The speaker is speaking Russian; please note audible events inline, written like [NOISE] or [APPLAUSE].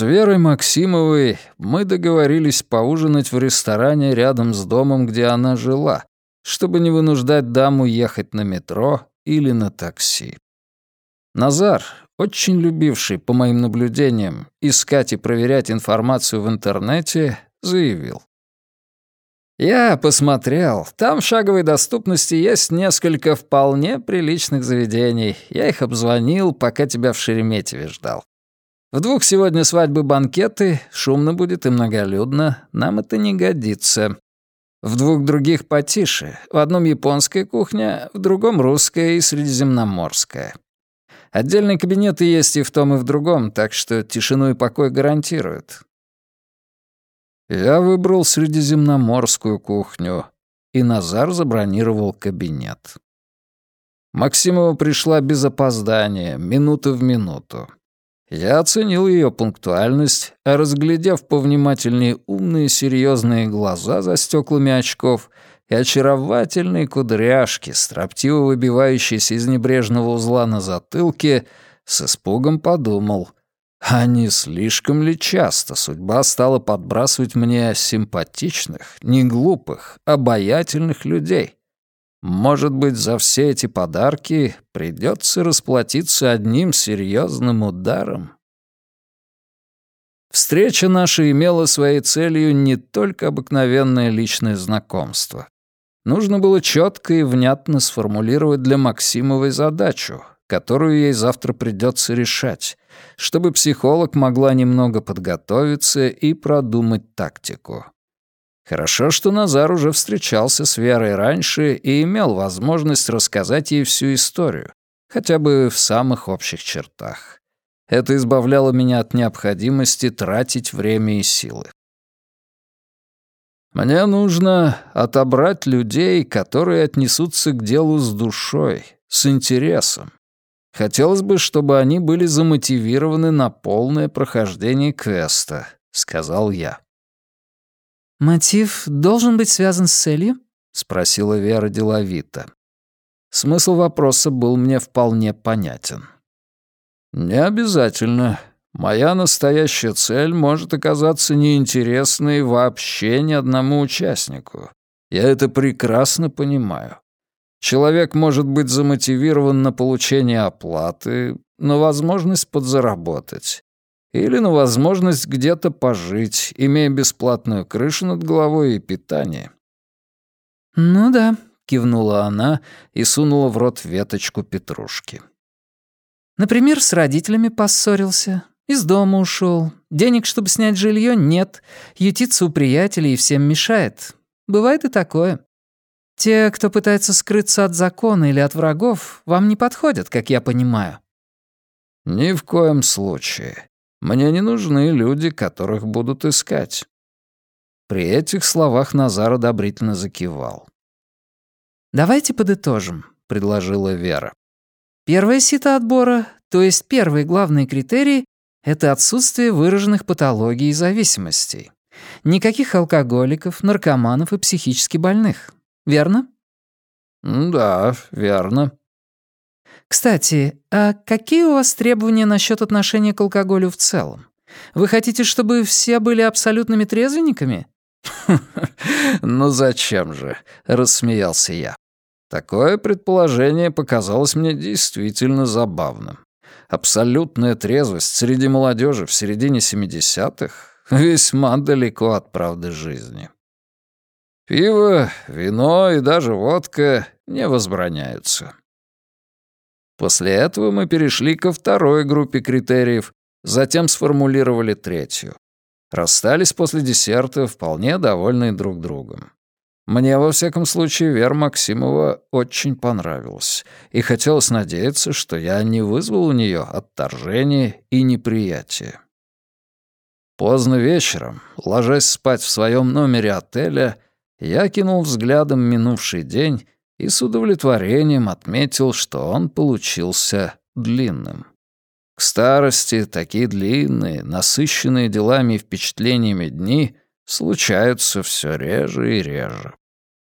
С Верой Максимовой мы договорились поужинать в ресторане рядом с домом, где она жила, чтобы не вынуждать даму ехать на метро или на такси. Назар, очень любивший, по моим наблюдениям, искать и проверять информацию в интернете, заявил. «Я посмотрел. Там в шаговой доступности есть несколько вполне приличных заведений. Я их обзвонил, пока тебя в Шереметьеве ждал. В двух сегодня свадьбы-банкеты, шумно будет и многолюдно, нам это не годится. В двух других потише. В одном японская кухня, в другом русская и средиземноморская. Отдельные кабинеты есть и в том, и в другом, так что тишину и покой гарантируют. Я выбрал средиземноморскую кухню, и Назар забронировал кабинет. Максимова пришла без опоздания, минута в минуту. Я оценил ее пунктуальность, а разглядев повнимательнее умные серьезные глаза за стеклами очков и очаровательные кудряшки, строптиво выбивающиеся из небрежного узла на затылке, с испугом подумал, а не слишком ли часто судьба стала подбрасывать мне симпатичных, неглупых, обаятельных людей? Может быть, за все эти подарки придется расплатиться одним серьезным ударом? Встреча наша имела своей целью не только обыкновенное личное знакомство. Нужно было четко и внятно сформулировать для Максимовой задачу, которую ей завтра придется решать, чтобы психолог могла немного подготовиться и продумать тактику. Хорошо, что Назар уже встречался с Верой раньше и имел возможность рассказать ей всю историю, хотя бы в самых общих чертах. Это избавляло меня от необходимости тратить время и силы. Мне нужно отобрать людей, которые отнесутся к делу с душой, с интересом. Хотелось бы, чтобы они были замотивированы на полное прохождение квеста, сказал я. «Мотив должен быть связан с целью?» — спросила Вера деловито. Смысл вопроса был мне вполне понятен. «Не обязательно. Моя настоящая цель может оказаться неинтересной вообще ни одному участнику. Я это прекрасно понимаю. Человек может быть замотивирован на получение оплаты, на возможность подзаработать или на возможность где-то пожить, имея бесплатную крышу над головой и питание. «Ну да», — кивнула она и сунула в рот веточку петрушки. «Например, с родителями поссорился, из дома ушел, денег, чтобы снять жилье, нет, ютиться у приятелей и всем мешает. Бывает и такое. Те, кто пытается скрыться от закона или от врагов, вам не подходят, как я понимаю». «Ни в коем случае. Мне не нужны люди, которых будут искать». При этих словах Назар одобрительно закивал. «Давайте подытожим», — предложила Вера. «Первое сито отбора, то есть первый главный критерий, это отсутствие выраженных патологий и зависимостей. Никаких алкоголиков, наркоманов и психически больных. Верно?» «Да, верно», кстати, а какие у вас требования насчет отношения к алкоголю в целом? Вы хотите, чтобы все были абсолютными трезвенниками? [LAUGHS] «Ну зачем же?» — рассмеялся я. Такое предположение показалось мне действительно забавным. Абсолютная трезвость среди молодежи в середине 70-х весьма далеко от правды жизни. Пиво, вино и даже водка не возбраняются. После этого мы перешли ко второй группе критериев, затем сформулировали третью. Расстались после десерта, вполне довольные друг другом. Мне, во всяком случае, Вера Максимова очень понравилась, и хотелось надеяться, что я не вызвал у нее отторжения и неприятия. Поздно вечером, ложась спать в своем номере отеля, я кинул взглядом минувший день и с удовлетворением отметил, что он получился длинным. К старости такие длинные, насыщенные делами и впечатлениями дни случаются все реже и реже.